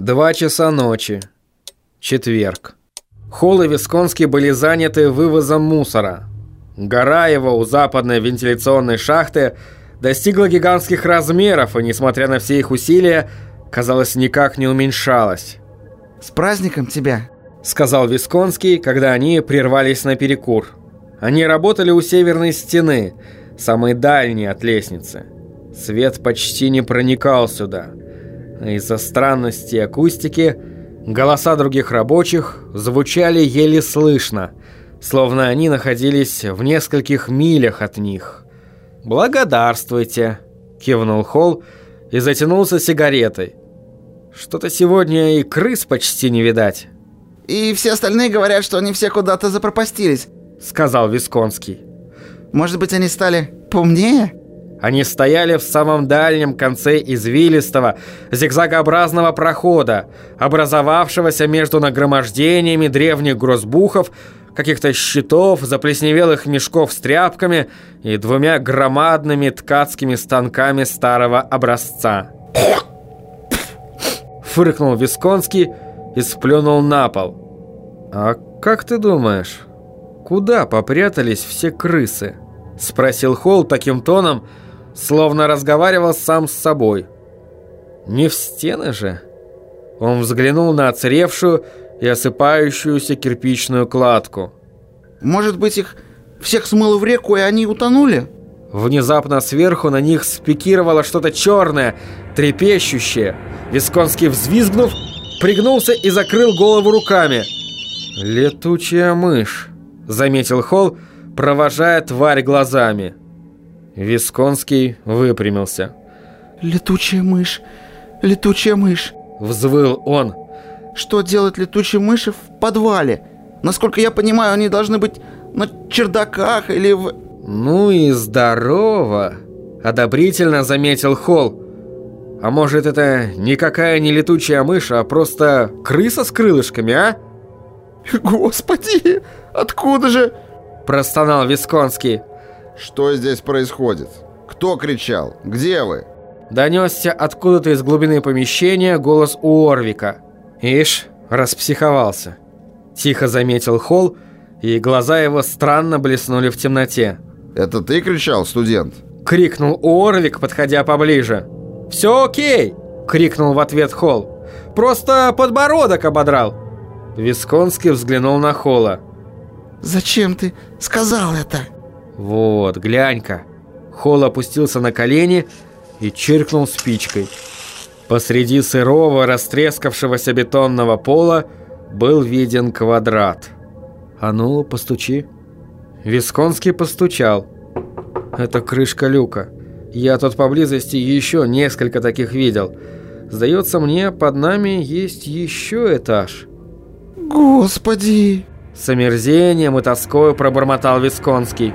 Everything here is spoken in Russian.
Два часа ночи. Четверг. Холл и Висконский были заняты вывозом мусора. Гора его у западной вентиляционной шахты достигла гигантских размеров и, несмотря на все их усилия, казалось, никак не уменьшалась. «С праздником тебя!» — сказал Висконский, когда они прервались на перекур. Они работали у северной стены, самой дальней от лестницы. Свет почти не проникал сюда. Из-за странности акустики голоса других рабочих звучали еле слышно, словно они находились в нескольких милях от них. «Благодарствуйте», — кивнул Холл и затянулся сигаретой. «Что-то сегодня и крыс почти не видать». И все остальные говорят, что они все куда-то запропастились», — сказал Висконский. «Может быть, они стали поумнее?» Они стояли в самом дальнем конце извилистого, зигзагообразного прохода, образовавшегося между нагромождениями древних грозбухов, каких-то щитов, заплесневелых мешков с тряпками и двумя громадными ткацкими станками старого образца. Фыркнул Висконский и сплюнул на пол. «А как ты думаешь, куда попрятались все крысы?» Спросил Холл таким тоном, словно разговаривал сам с собой. «Не в стены же?» Он взглянул на оцаревшую и осыпающуюся кирпичную кладку. «Может быть, их всех смыло в реку, и они утонули?» Внезапно сверху на них спикировало что-то черное, трепещущее. Висконский, взвизгнув, пригнулся и закрыл голову руками. «Летучая мышь», — заметил Холл, провожая тварь глазами. Висконский выпрямился. «Летучая мышь, летучая мышь», — взвыл он. «Что делать летучие мыши в подвале? Насколько я понимаю, они должны быть на чердаках или в...» «Ну и здорово!» — одобрительно заметил Холл. А может, это никакая не летучая мышь, а просто крыса с крылышками, а? Господи, откуда же? Простонал Висконский. Что здесь происходит? Кто кричал? Где вы? Донесся откуда-то из глубины помещения голос Уорвика. Ишь, распсиховался. Тихо заметил Холл, и глаза его странно блеснули в темноте. «Это ты кричал, студент?» Крикнул Уорвик, подходя поближе. «Все окей!» — крикнул в ответ Холл. «Просто подбородок ободрал!» Висконский взглянул на Холла. «Зачем ты сказал это?» «Вот, глянь-ка!» Холл опустился на колени и чиркнул спичкой. Посреди сырого, растрескавшегося бетонного пола был виден квадрат. «А ну, постучи!» Висконский постучал. «Это крышка люка». Я тут поблизости еще несколько таких видел. Сдается мне, под нами есть еще этаж. Господи! С омерзением и тоской пробормотал Висконский.